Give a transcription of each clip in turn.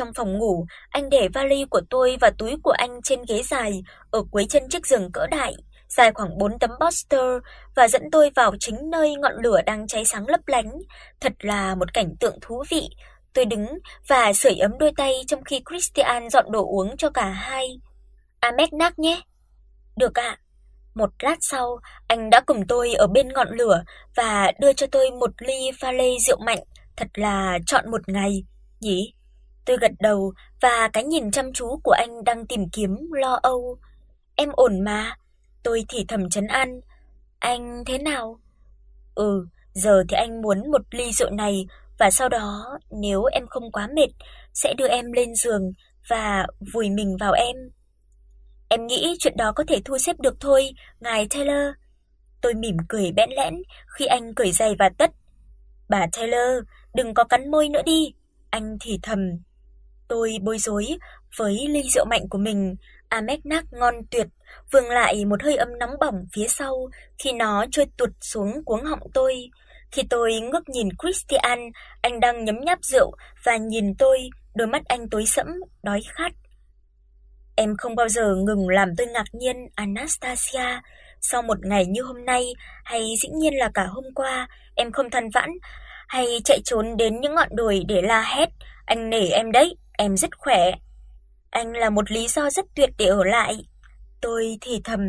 trong phòng ngủ, anh để vali của tôi và túi của anh trên ghế dài ở cuối chân chiếc giường cỡ đại, dài khoảng 4 tấm poster và dẫn tôi vào chính nơi ngọn lửa đang cháy sáng lấp lánh. Thật là một cảnh tượng thú vị. Tôi đứng và sưởi ấm đôi tay trong khi Christian dọn đồ uống cho cả hai. Amek nắc nhé. Được ạ. Một lát sau, anh đã cùng tôi ở bên ngọn lửa và đưa cho tôi một ly pha lê rượu mạnh, thật là chọn một ngày, nhỉ? Tôi gật đầu và cái nhìn chăm chú của anh đang tìm kiếm lo âu. Em ổn mà, tôi thì thầm trấn an. Anh thế nào? Ừ, giờ thì anh muốn một ly rượu này và sau đó nếu em không quá mệt sẽ đưa em lên giường và vùi mình vào em. Em nghĩ chuyện đó có thể thu xếp được thôi, ngài Taylor. Tôi mỉm cười bẽn lẽn khi anh cởi giày và tất. Bà Taylor, đừng có cắn môi nữa đi, anh thì thầm. Tôi bối rối với ly rượu mạnh của mình, Amegnac ngon tuyệt, vương lại một hơi ấm nóng bỏng phía sau khi nó trôi tuột xuống cuống họng tôi. Khi tôi ngước nhìn Christian, anh đang nhấm nháp rượu và nhìn tôi, đôi mắt anh tối sẫm, đói khát. Em không bao giờ ngừng làm tôi ngạc nhiên, Anastasia. Sau một ngày như hôm nay, hay dĩ nhiên là cả hôm qua, em không than vãn hay chạy trốn đến những ngọn đồi để la hét, anh nể em đấy, em rất khỏe. Anh là một lý do rất tuyệt để ở lại. Tôi thì thầm.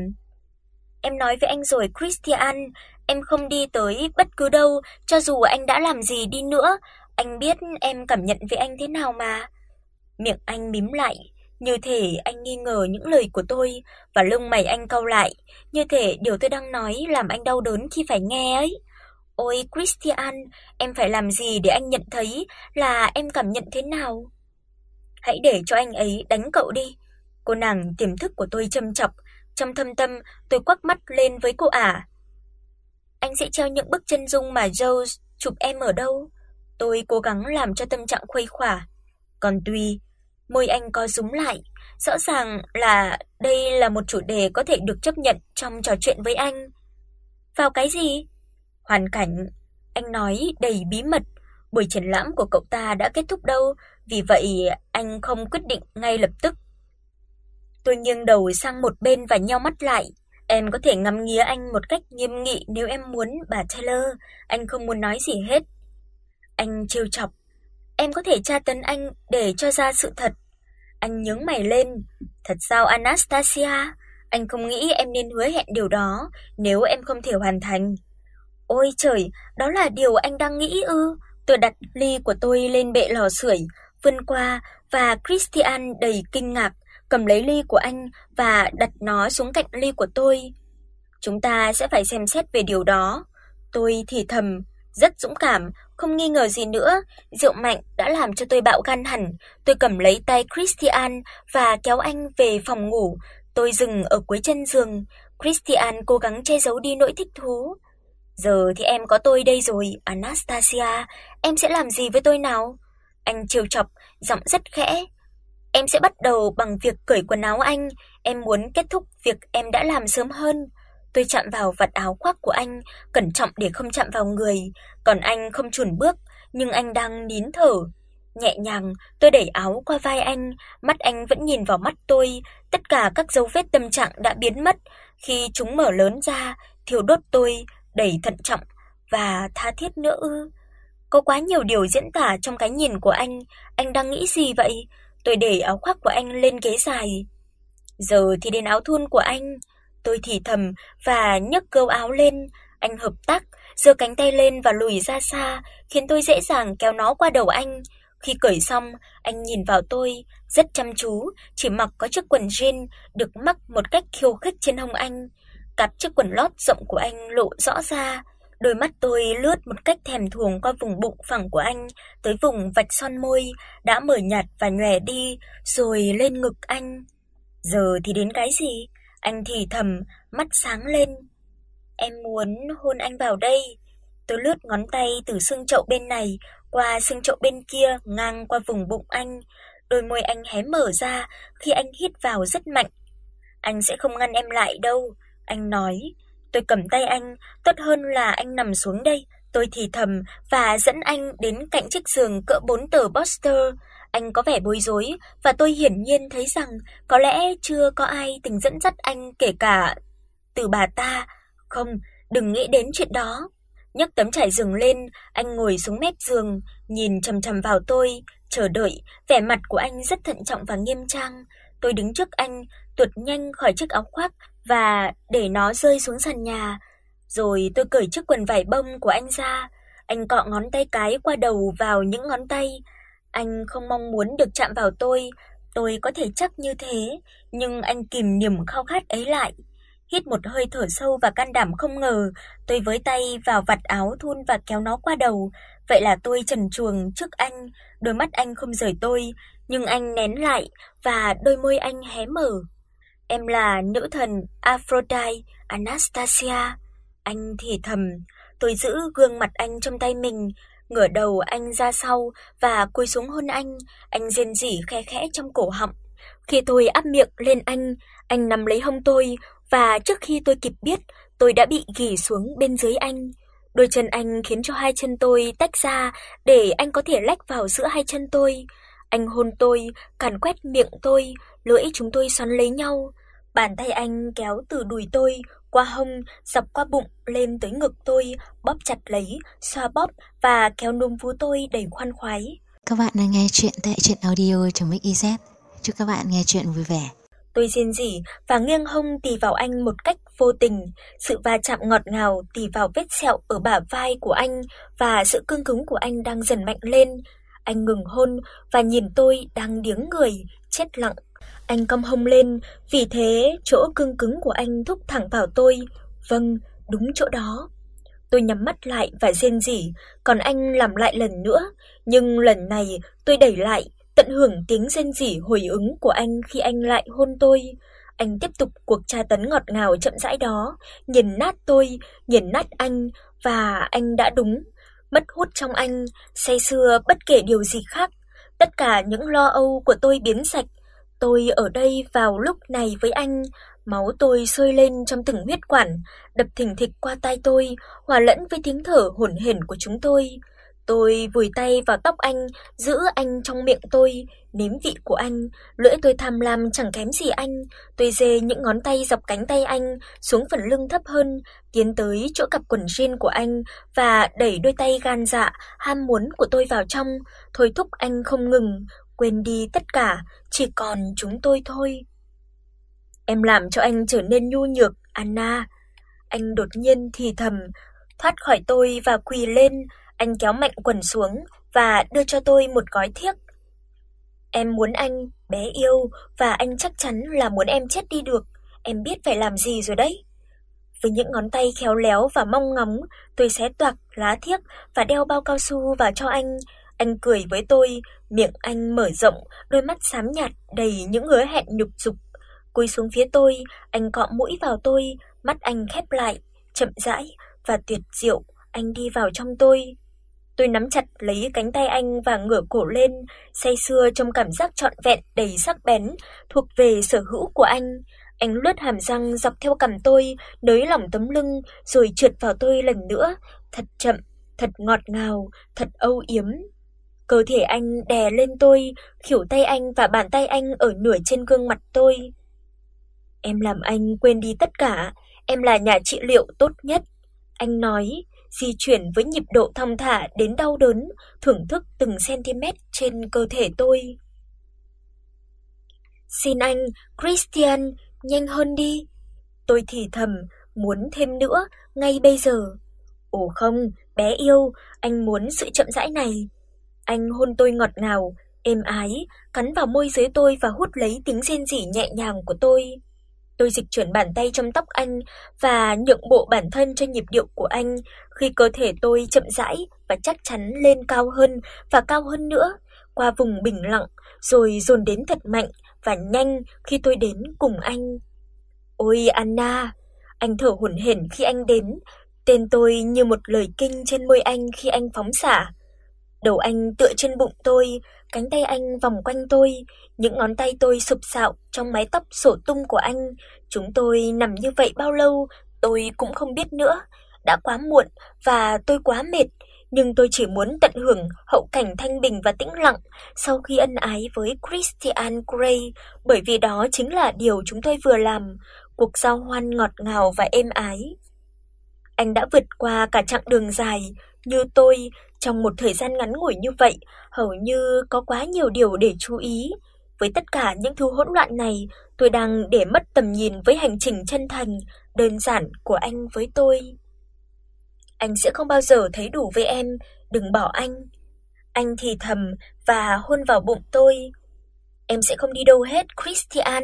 Em nói với anh rồi Christian, em không đi tới bất cứ đâu, cho dù anh đã làm gì đi nữa, anh biết em cảm nhận về anh thế nào mà. Miệng anh mím lại, như thể anh nghi ngờ những lời của tôi và lông mày anh cau lại, như thể điều tôi đang nói làm anh đau đớn khi phải nghe ấy. Ôi Christian, em phải làm gì để anh nhận thấy là em cảm nhận thế nào? Hãy để cho anh ấy đánh cậu đi. Cô nàng tiềm thức của tôi châm chọc, trong thâm tâm tôi quắc mắt lên với cô ả. Anh sẽ treo những bức chân dung mà Joe chụp em ở đâu? Tôi cố gắng làm cho tâm trạng khuây khỏa. Còn tuy môi anh co rúm lại, rõ ràng là đây là một chủ đề có thể được chấp nhận trong trò chuyện với anh. Vào cái gì? Hoàn cảnh, anh nói đầy bí mật, buổi triển lãm của cậu ta đã kết thúc đâu, vì vậy anh không quyết định ngay lập tức. Tôi nghiêng đầu sang một bên và nheo mắt lại. Em có thể ngắm nghía anh một cách nghiêm nghị nếu em muốn, bà Taylor, anh không muốn nói gì hết. Anh trêu chọc, em có thể tra tấn anh để cho ra sự thật. Anh nhướng mày lên, thật sao Anastasia, anh không nghĩ em nên hứa hẹn điều đó nếu em không thể hoàn thành. Ôi trời, đó là điều anh đang nghĩ ư? Tôi đặt ly của tôi lên bệ lò sưởi, vươn qua và Christian đầy kinh ngạc cầm lấy ly của anh và đặt nó xuống cạnh ly của tôi. Chúng ta sẽ phải xem xét về điều đó. Tôi thì thầm, rất dũng cảm, không nghi ngờ gì nữa, rượu mạnh đã làm cho tôi bạo gan hẳn. Tôi cầm lấy tay Christian và kéo anh về phòng ngủ. Tôi dừng ở cuối chân giường, Christian cố gắng che giấu đi nỗi thích thú. Giờ thì em có tôi đây rồi, Anastasia, em sẽ làm gì với tôi nào? Anh trêu chọc, giọng rất khẽ. Em sẽ bắt đầu bằng việc cởi quần áo anh, em muốn kết thúc việc em đã làm sớm hơn. Tôi chạm vào vạt áo khoác của anh, cẩn trọng để không chạm vào người, còn anh không chùn bước, nhưng anh đang nín thở. Nhẹ nhàng, tôi đẩy áo qua vai anh, mắt anh vẫn nhìn vào mắt tôi, tất cả các dấu vết tâm trạng đã biến mất khi chúng mở lớn ra, thiêu đốt tôi, đầy thận trọng và tha thiết nữa ư? Có quá nhiều điều diễn tả trong cái nhìn của anh, anh đang nghĩ gì vậy? Tôi để áo khoác của anh lên ghế dài. Giờ thì đến áo thun của anh, tôi thì thầm và nhấc câu áo lên, anh hợp tác, giơ cánh tay lên và lùi ra xa, khiến tôi dễ dàng kéo nó qua đầu anh. Khi cởi xong, anh nhìn vào tôi rất chăm chú, chỉ mặc có chiếc quần jean được mắc một cách khiêu khích trên hông anh. Cặp chiếc quần lót rộng của anh lộ rõ ra, đôi mắt tôi lướt một cách thèm thuồng qua vùng bụng phẳng của anh tới vùng vạch son môi đã mở nhạt và nhòe đi, rồi lên ngực anh. Giờ thì đến cái gì? Anh thì thầm, mắt sáng lên. Em muốn hôn anh vào đây. Tôi lướt ngón tay từ xương chậu bên này qua xương chậu bên kia ngang qua vùng bụng anh, đôi môi anh hé mở ra khi anh hít vào rất mạnh. Anh sẽ không ngăn em lại đâu, anh nói. Tôi cầm tay anh, tốt hơn là anh nằm xuống đây. Tôi thì thầm và dẫn anh đến cạnh chiếc giường cỡ 4 tờ poster. Anh có vẻ bối rối và tôi hiển nhiên thấy rằng có lẽ chưa có ai từng dẫn dắt anh kể cả từ bà ta. Không, đừng nghĩ đến chuyện đó. Nhấc tấm trải giường lên, anh ngồi xuống mép giường, nhìn chằm chằm vào tôi, chờ đợi, vẻ mặt của anh rất thận trọng và nghiêm trang. Tôi đứng trước anh, tuột nhanh khỏi chiếc áo khoác và để nó rơi xuống sàn nhà, rồi tôi cởi chiếc quần vải bông của anh ra. Anh cọ ngón tay cái qua đầu vào những ngón tay. Anh không mong muốn được chạm vào tôi, tôi có thể chắc như thế, nhưng anh kìm niềm khao khát ấy lại. Hít một hơi thở sâu và can đảm không ngờ, tôi với tay vào vạt áo thun và kéo nó qua đầu, vậy là tôi trần truồng trước anh, đôi mắt anh không rời tôi, nhưng anh nén lại và đôi môi anh hé mở. Em là nữ thần Aphrodite Anastasia, anh thì thầm, tôi giữ gương mặt anh trong tay mình, ngửa đầu anh ra sau và cúi xuống hôn anh, anh rên rỉ khe khẽ trong cổ họng. Khi tôi áp miệng lên anh, anh nắm lấy hông tôi và trước khi tôi kịp biết, tôi đã bị ghì xuống bên dưới anh. Đôi chân anh khiến cho hai chân tôi tách ra để anh có thể lách vào giữa hai chân tôi. Anh hôn tôi, càn quét miệng tôi, lưỡi chúng tôi xoắn lấy nhau. Bàn tay anh kéo từ đùi tôi qua hông, dọc qua bụng lên tới ngực tôi, bóp chặt lấy, xoa bóp và kéo núm vú tôi đầy khoan khoái. Các bạn đang nghe chuyện tại truyện audio.mix.iz. Chúc các bạn nghe chuyện vui vẻ. Tôi rên rỉ và nghiêng hông tì vào anh một cách vô tình, sự va chạm ngọt ngào tì vào vết sẹo ở bả vai của anh và sự cương cứng của anh đang dần mạnh lên. Anh ngừng hôn và nhìn tôi đang điếng người, chết lặng. Anh cong hông lên, vì thế chỗ cương cứng của anh thúc thẳng vào tôi. Vâng, đúng chỗ đó. Tôi nhắm mắt lại và rên rỉ, còn anh làm lại lần nữa, nhưng lần này tôi đẩy lại, tận hưởng tiếng rên rỉ hồi ứng của anh khi anh lại hôn tôi. Anh tiếp tục cuộc tra tấn ngọt ngào chậm rãi đó, nghiền nát tôi, nghiền nát anh và anh đã đúng, mất hút trong anh, say sưa bất kể điều gì khác, tất cả những lo âu của tôi biến sạch. Tôi ở đây vào lúc này với anh, máu tôi sôi lên trong từng huyết quản, đập thình thịch qua tai tôi, hòa lẫn với tiếng thở hổn hển của chúng tôi. Tôi vùi tay vào tóc anh, giữ anh trong miệng tôi, nếm vị của anh, lưỡi tôi tham lam chẳng kém gì anh. Tôi dê những ngón tay dọc cánh tay anh xuống phần lưng thấp hơn, tiến tới chỗ cặp quần jean của anh và đẩy đôi tay gan dạ ham muốn của tôi vào trong, thôi thúc anh không ngừng, quên đi tất cả, chỉ còn chúng tôi thôi. Em làm cho anh trở nên nhu nhược, Anna. Anh đột nhiên thì thầm, thoát khỏi tôi và quỳ lên, anh kéo mạnh quần xuống và đưa cho tôi một gói thiếc. Em muốn anh, bé yêu, và anh chắc chắn là muốn em chết đi được, em biết phải làm gì rồi đấy. Với những ngón tay khéo léo và mong ngóng, tôi xé toạc lá thiếc và đeo bao cao su vào cho anh. Anh cười với tôi, miệng anh mở rộng, đôi mắt xám nhạt đầy những hứa hẹn nhục dục. Cúi xuống phía tôi, anh cọ mũi vào tôi, mắt anh khép lại, chậm rãi và tuyệt diệu, anh đi vào trong tôi. Tôi nắm chặt lấy cánh tay anh và ngửa cổ lên, say sưa trong cảm giác trọn vẹn đầy sắc bén thuộc về sở hữu của anh. Anh lướt hàm răng dọc theo cằm tôi, nới lỏng tấm lưng rồi trượt vào tôi lần nữa, thật chậm, thật ngọt ngào, thật âu yếm. Cơ thể anh đè lên tôi, khuỷu tay anh và bàn tay anh ở nửa trên gương mặt tôi. Em làm anh quên đi tất cả, em là nhà trị liệu tốt nhất. Anh nói, di chuyển với nhịp độ thong thả đến đau đớn, thưởng thức từng cm trên cơ thể tôi. Xin anh, Christian, nhanh hơn đi. Tôi thì thầm, muốn thêm nữa, ngay bây giờ. Ồ không, bé yêu, anh muốn sự chậm rãi này. Anh hôn tôi ngọt ngào, êm ái, cắn vào môi dưới tôi và hút lấy tiếng rên rỉ nhẹ nhàng của tôi. Tôi dịch chuyển bàn tay trong tóc anh và nhượng bộ bản thân cho nhịp điệu của anh khi cơ thể tôi chậm rãi và chắc chắn lên cao hơn và cao hơn nữa, qua vùng bình lặng rồi dồn đến thật mạnh và nhanh khi tôi đến cùng anh. Ôi Anna, anh thở hổn hển khi anh đến, tên tôi như một lời kinh trên môi anh khi anh phóng xả. Đầu anh tựa trên bụng tôi, cánh tay anh vòng quanh tôi, những ngón tay tôi sụp sạo trong mái tóc sổ tung của anh. Chúng tôi nằm như vậy bao lâu, tôi cũng không biết nữa. Đã quá muộn và tôi quá mệt, nhưng tôi chỉ muốn tận hưởng hậu cảnh thanh bình và tĩnh lặng sau khi ân ái với Christian Grey, bởi vì đó chính là điều chúng tôi vừa làm, cuộc giao hoan ngọt ngào và êm ái. Anh đã vượt qua cả chặng đường dài như tôi trong một thời gian ngắn ngủi như vậy, hầu như có quá nhiều điều để chú ý. Với tất cả những thứ hỗn loạn này, tôi đang để mất tầm nhìn với hành trình chân thành, đơn giản của anh với tôi. Anh sẽ không bao giờ thấy đủ với em, đừng bỏ anh. Anh thì thầm và hôn vào bụng tôi. Em sẽ không đi đâu hết, Christian,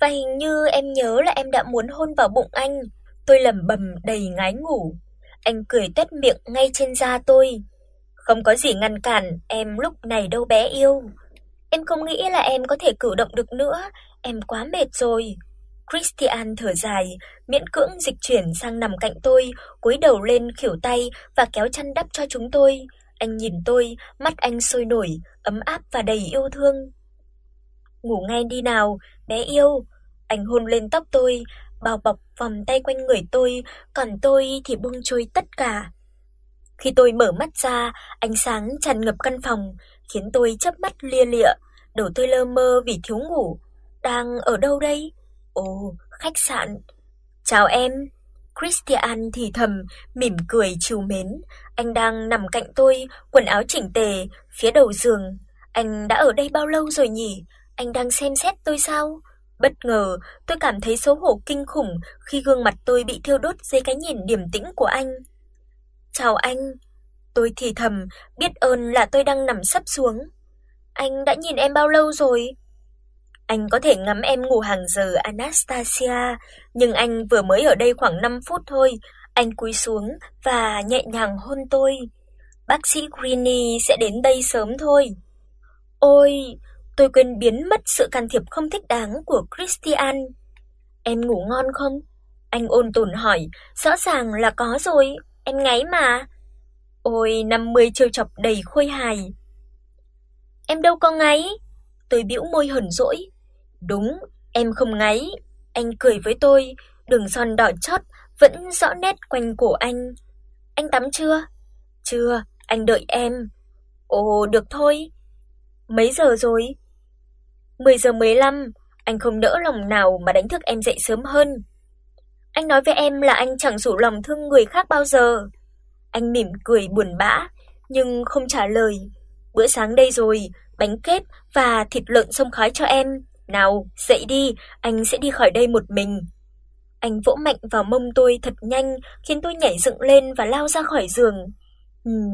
và hình như em nhớ là em đã muốn hôn vào bụng anh. Tôi lẩm bẩm đầy ngái ngủ. Anh cười tét miệng ngay trên da tôi. Không có gì ngăn cản em lúc này đâu bé yêu. Em không nghĩ là em có thể cử động được nữa, em quá mệt rồi. Christian thở dài, miễn cưỡng dịch chuyển sang nằm cạnh tôi, cúi đầu lên khỉu tay và kéo chăn đắp cho chúng tôi. Anh nhìn tôi, mắt anh sôi nổi, ấm áp và đầy yêu thương. "Ngủ ngay đi nào, bé yêu." Anh hôn lên tóc tôi, bao bọc vòng tay quanh người tôi, còn tôi thì buông trôi tất cả. Khi tôi mở mắt ra, ánh sáng tràn ngập căn phòng, khiến tôi chớp mắt lia lịa, đầu tôi lơ mơ vì thiếu ngủ. Đang ở đâu đây? Ồ, khách sạn. Chào em. Christian thì thầm, mỉm cười trìu mến. Anh đang nằm cạnh tôi, quần áo chỉnh tề, phía đầu giường. Anh đã ở đây bao lâu rồi nhỉ? Anh đang xem xét tôi sao? Bất ngờ, tôi cảm thấy xấu hổ kinh khủng khi gương mặt tôi bị thiêu đốt dưới cái nhìn điềm tĩnh của anh. "Chào anh." Tôi thì thầm, biết ơn là tôi đang nằm sấp xuống. "Anh đã nhìn em bao lâu rồi?" Anh có thể ngắm em ngủ hàng giờ Anastasia, nhưng anh vừa mới ở đây khoảng 5 phút thôi. Anh cúi xuống và nhẹ nhàng hôn tôi. Bác sĩ Greeny sẽ đến đây sớm thôi. Ôi, tôi quên biến mất sự can thiệp không thích đáng của Christian. Em ngủ ngon không? Anh ôn tồn hỏi, rõ ràng là có rồi, em ngáy mà. Ôi, 50 trêu chọc đầy khôi hài. Em đâu có ngáy. Tôi bĩu môi hờn dỗi. Đúng, em không ngáy. Anh cười với tôi, đường son đỏ chót vẫn rõ nét quanh cổ anh. Anh tắm chưa? Chưa, anh đợi em. Ồ, được thôi. Mấy giờ rồi? 10 giờ 15, anh không nỡ lòng nào mà đánh thức em dậy sớm hơn. Anh nói với em là anh chẳng rủ lòng thương người khác bao giờ. Anh mỉm cười buồn bã nhưng không trả lời. Bữa sáng đây rồi, bánh kếp và thịt lợn xông khói cho em. Nào, dậy đi, anh sẽ đi khỏi đây một mình. Anh vỗ mạnh vào mông tôi thật nhanh, khiến tôi nhảy dựng lên và lao ra khỏi giường. Ừm,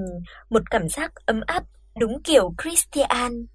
một cảm giác ấm áp đúng kiểu Christian.